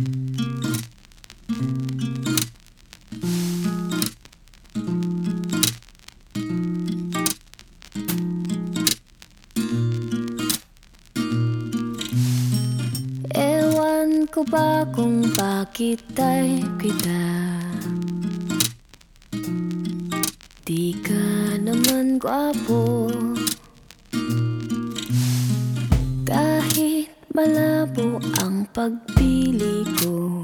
Ewan ko ba kung bakit ay kita? Di ka naman gwapo malabo ang pagpili ko.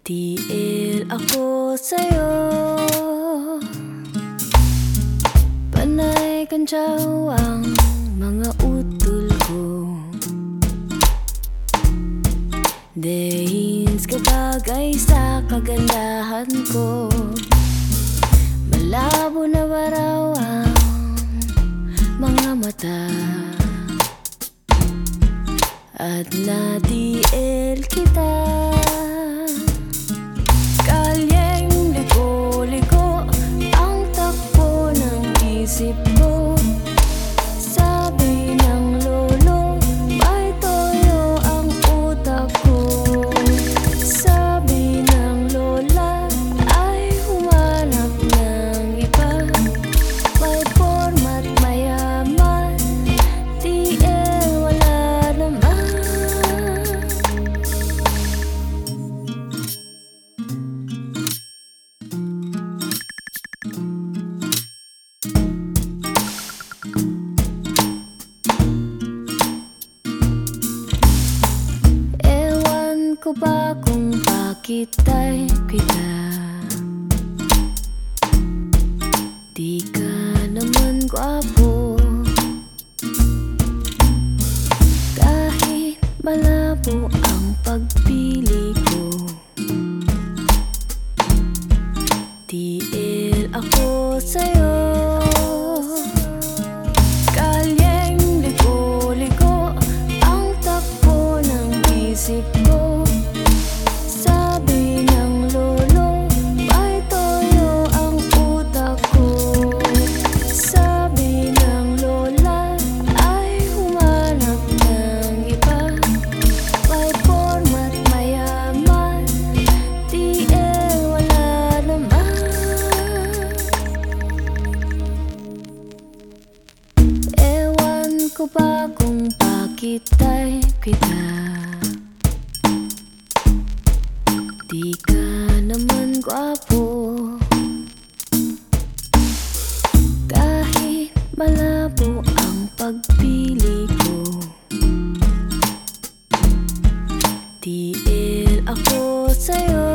TL ako sa'yo. Panay kantsaw ang mga utol ko. Dehins kabagay sa kagandahan ko ومتى قد نادي الكتاب. Ko ba kung bakit ay kita Di ka naman gwapo. Kahit malabo ang pagpili ko. TL ako sa'yo ko ba kung bakit type kita? Di ka naman gwapo. Dahil malabo ang pagpili ko. Di Tiil ako sa'yo.